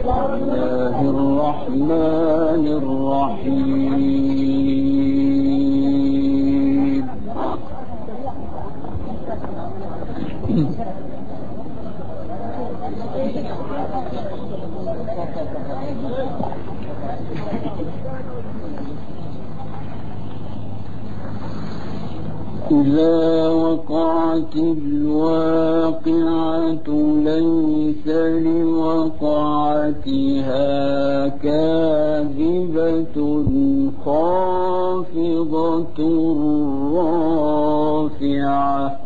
الله الرحمن الرحيم إذا وقعت ليس لوقعتها كاذبة خافضة رافعة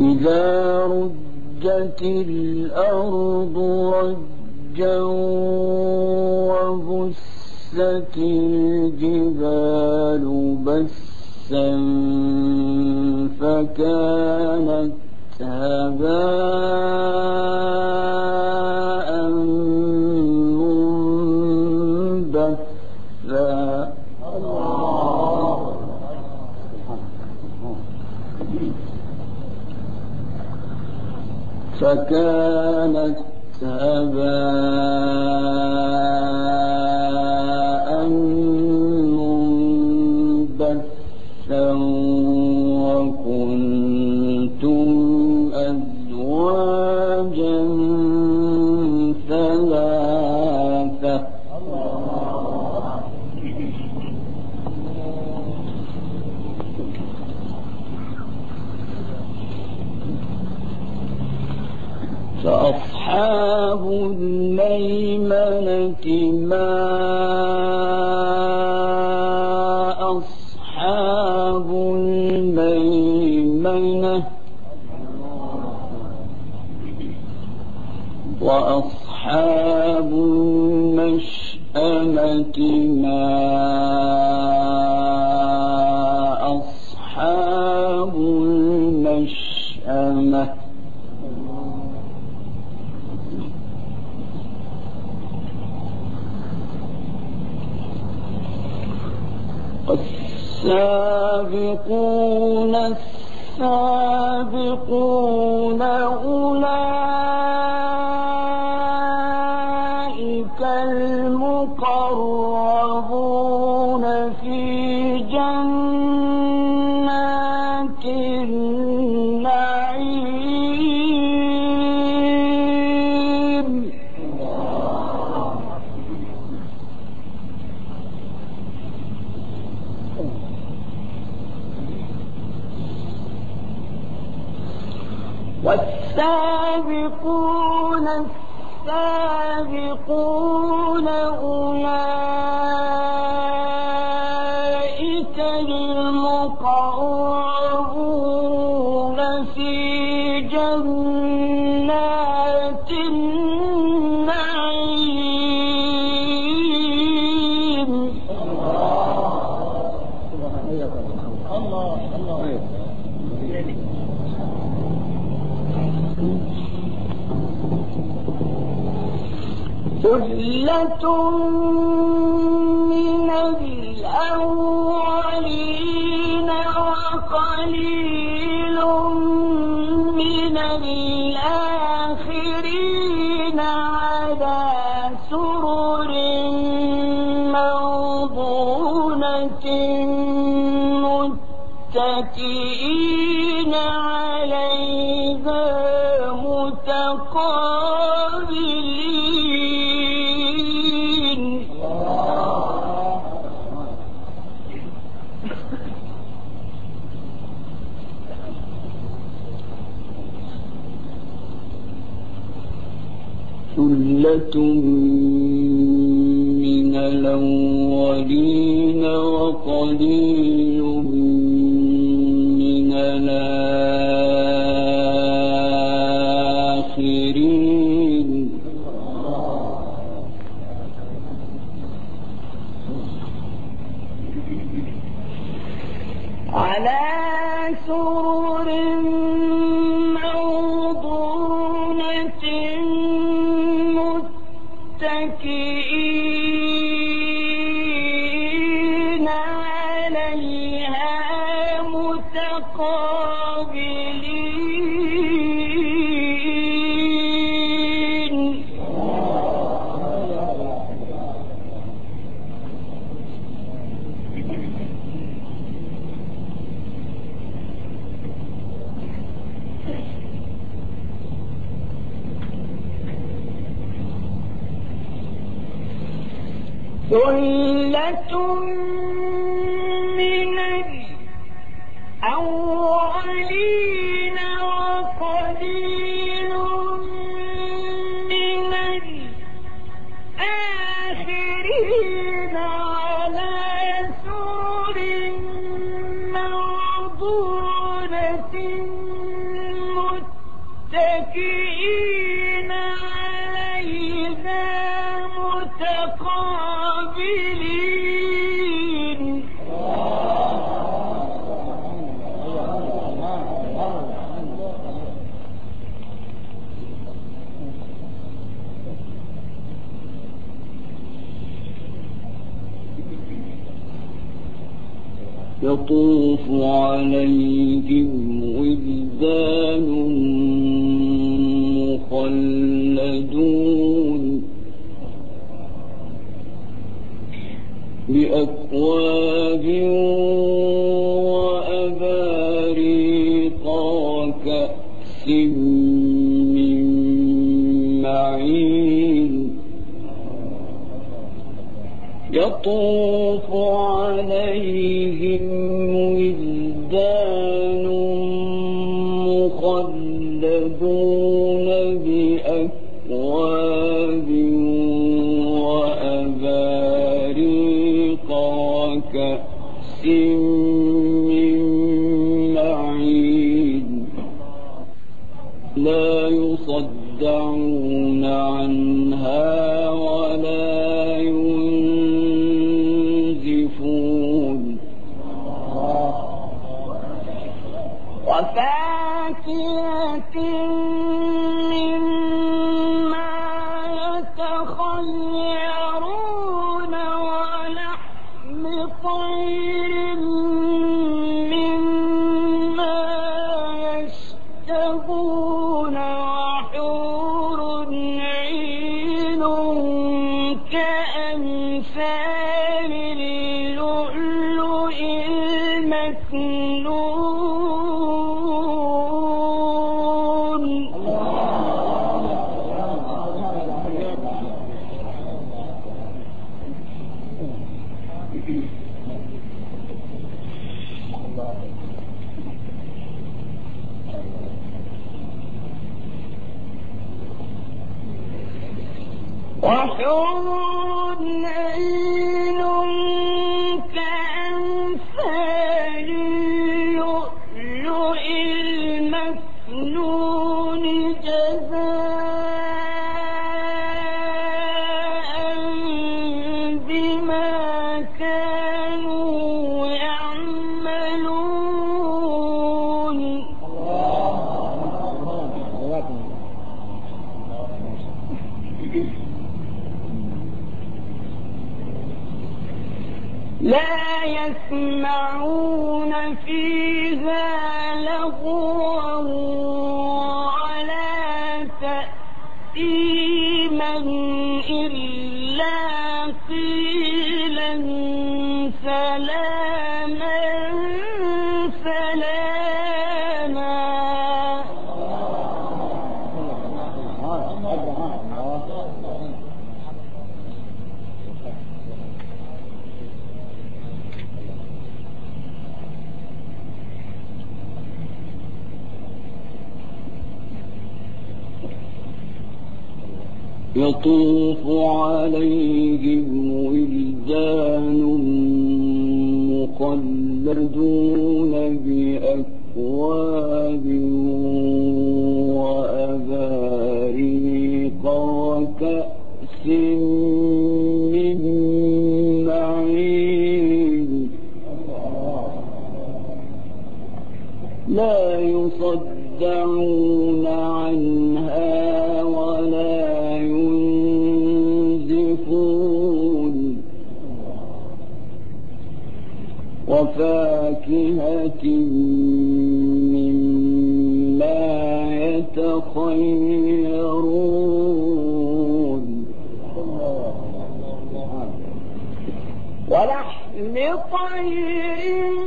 إذا رجت الأرض رجا وبست الجبال بسا فكانت هباء منبثا. فكانت هباء فأصحاب الميمنة ما ثلة من الأولين ثلة من الأولين وقليل من الآخرين. ذهب وأباريق وكأس من معين. يطوف يسمعون فيه يطوف عليهم ولدان مخلدون بأكواب وأباريق وكأس من معين. لا يصدعون مما يتخيرون. ولحم طير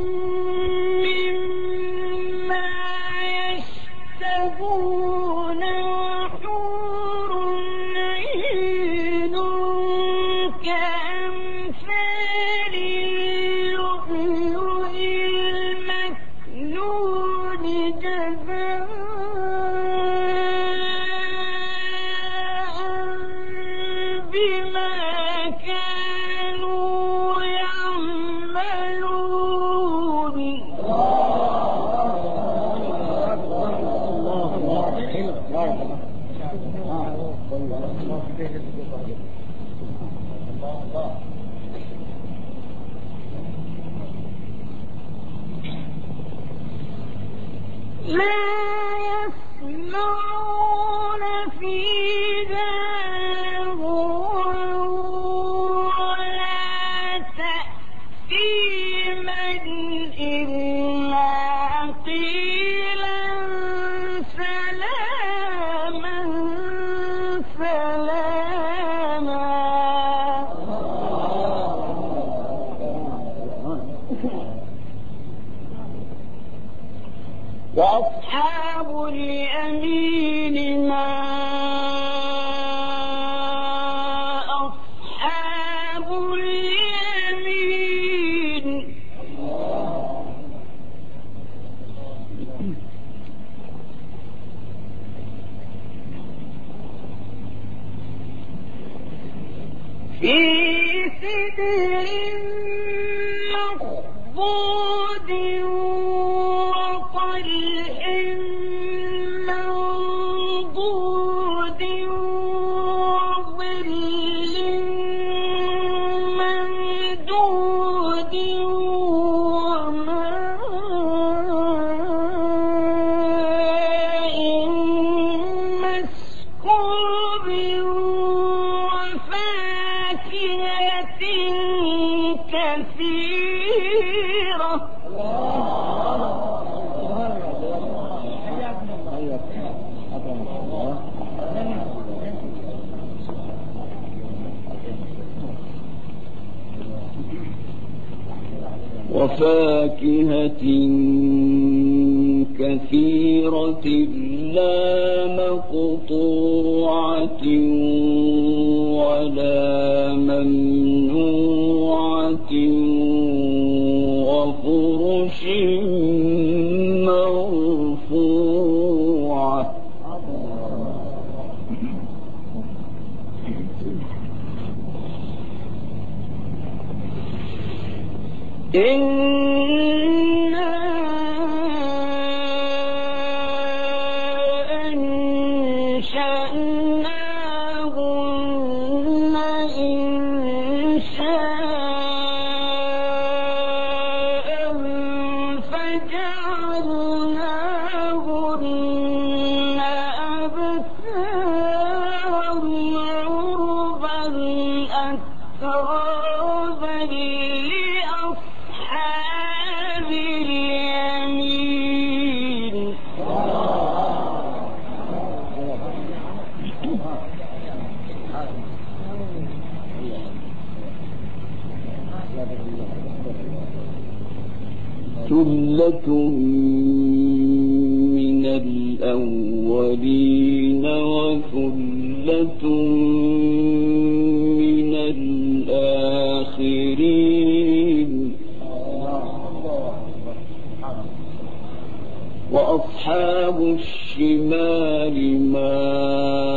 ثلة من الأولين وثلة من الآخرين. وأصحاب الشمال ما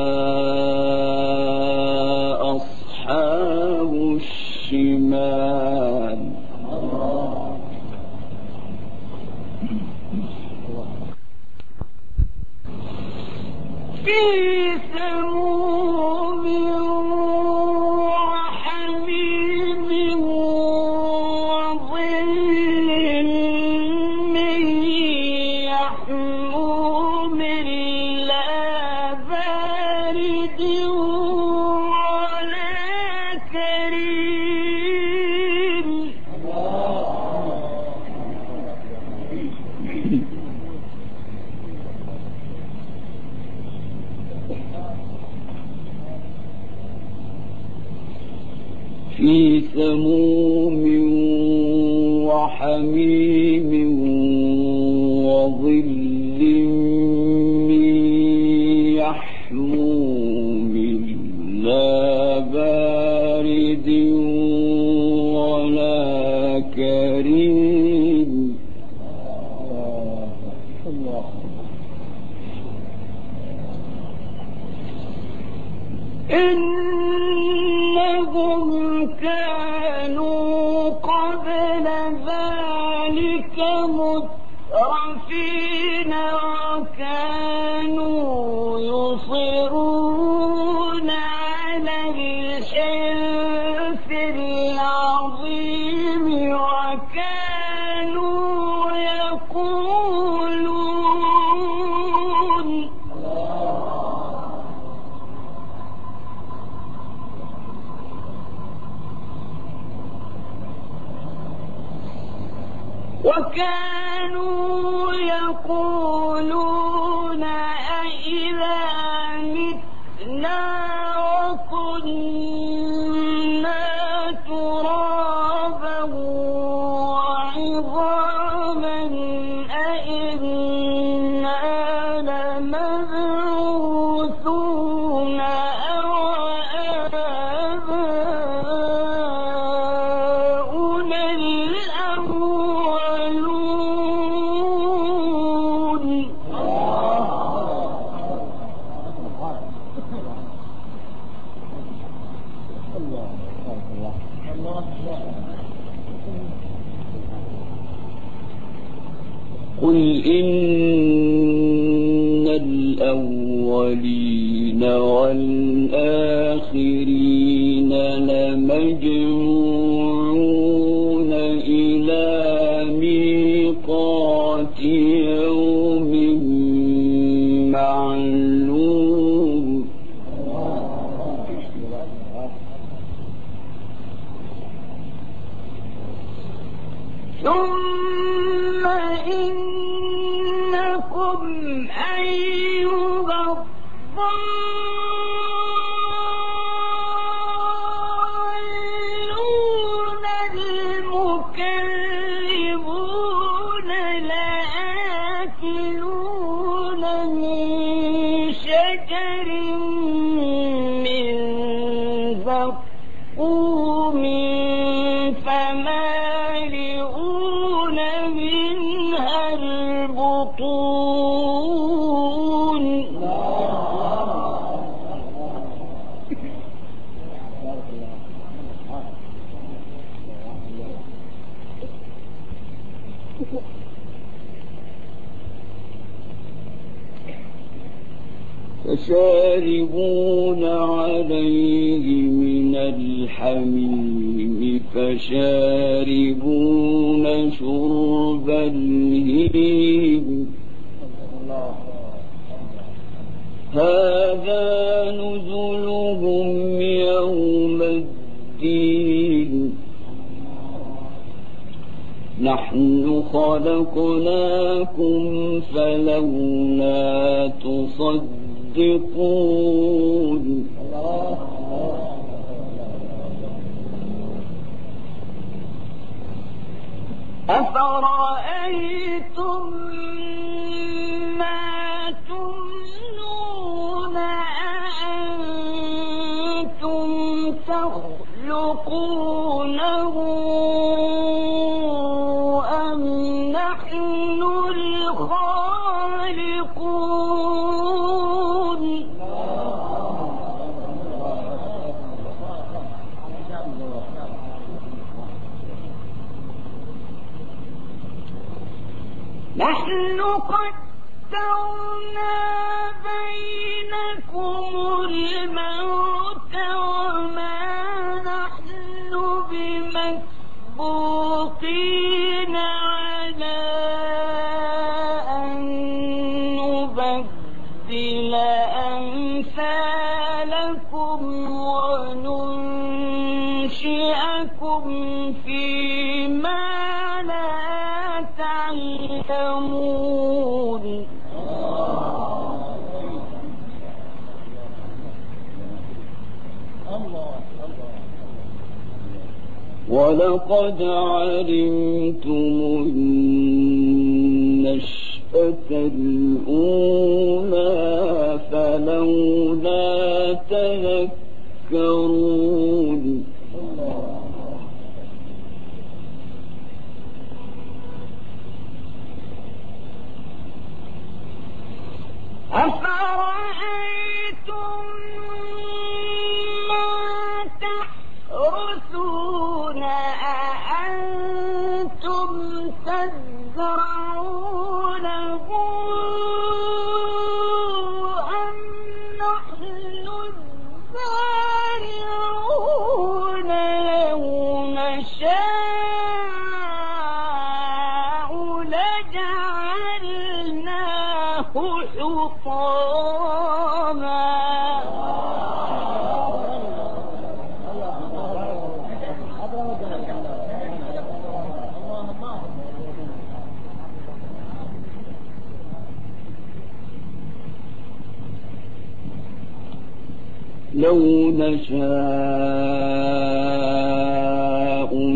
نحن خلقناكم فلولا تصدقون. أفرأيتم لقد علمتم النشأة الأولى فلولا تذكرون. أفرأيتم نَشَاءُ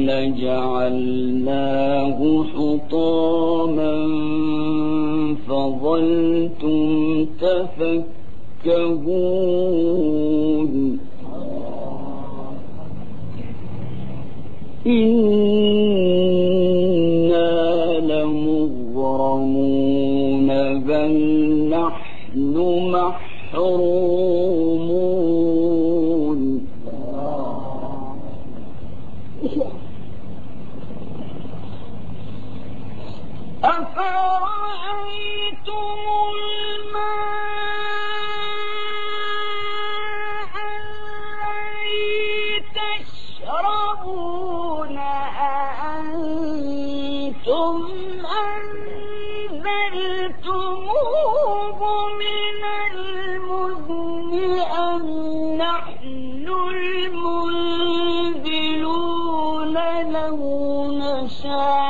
لَجَعَلْنَاهُ حُطَامًا فَظَلْتُمْ تَفَكَّهُونَ. نشاء.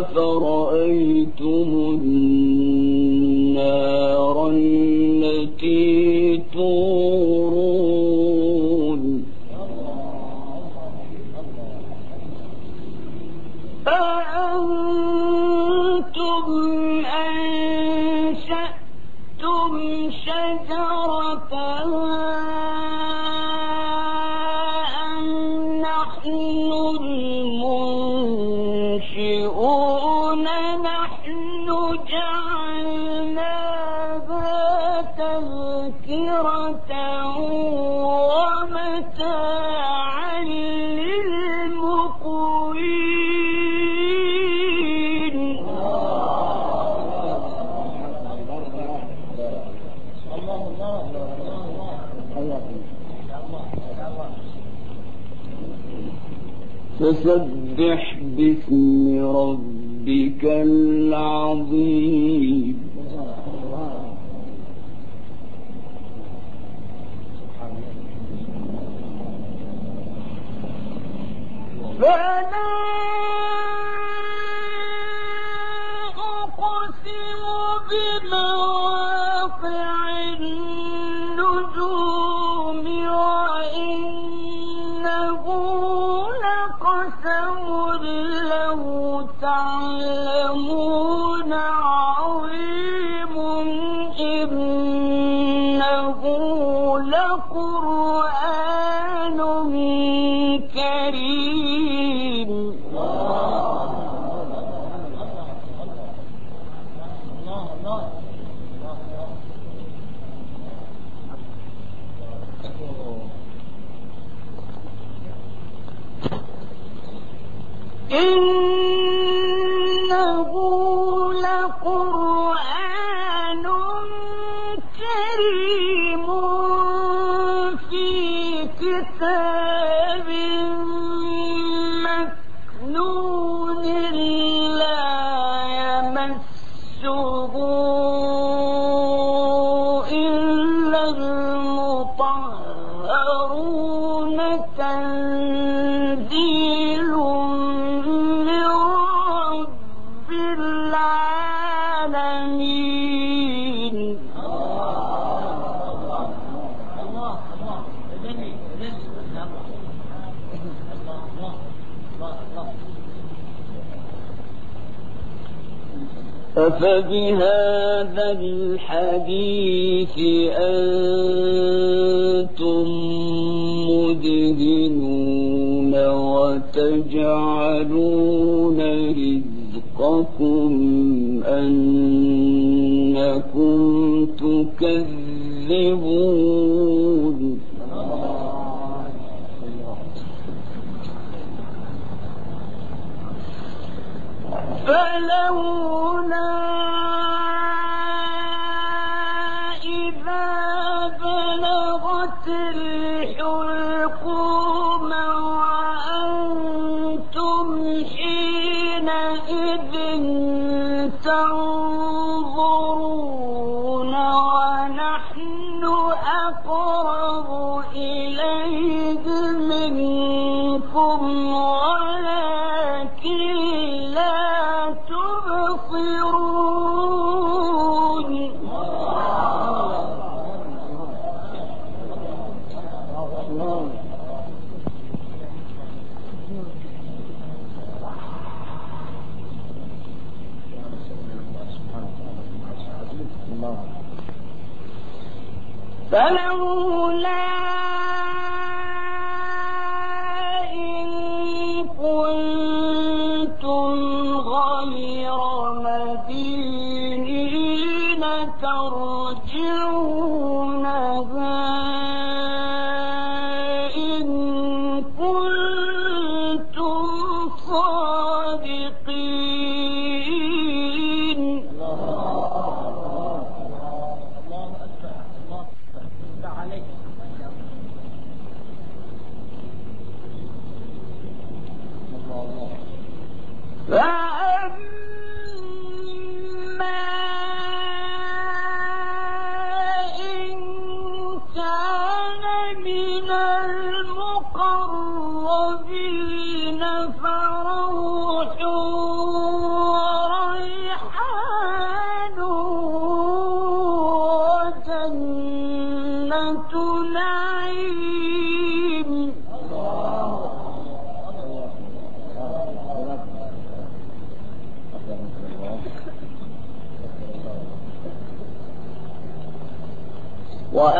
أفرأيتم النار التي تور Juan بهذا الْحَدِيثِ أَنتُم مُّدْهِنُونَ وَتَجْعَلُونَ رِزْقَكُمْ أَنَّكُمْ تُكَذِّبُونَ. فلولا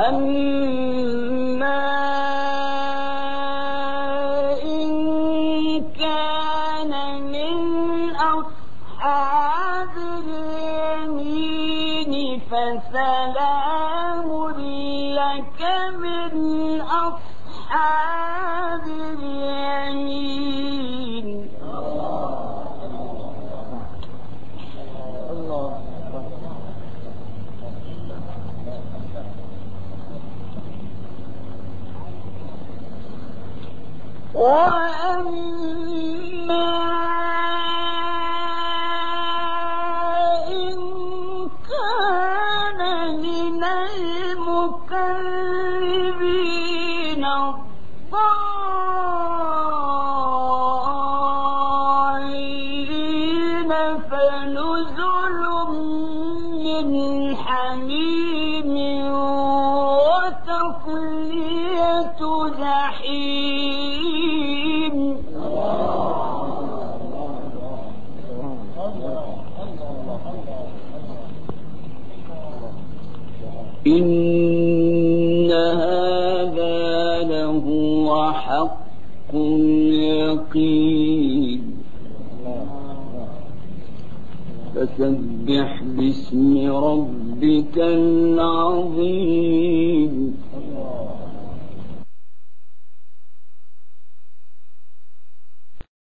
إن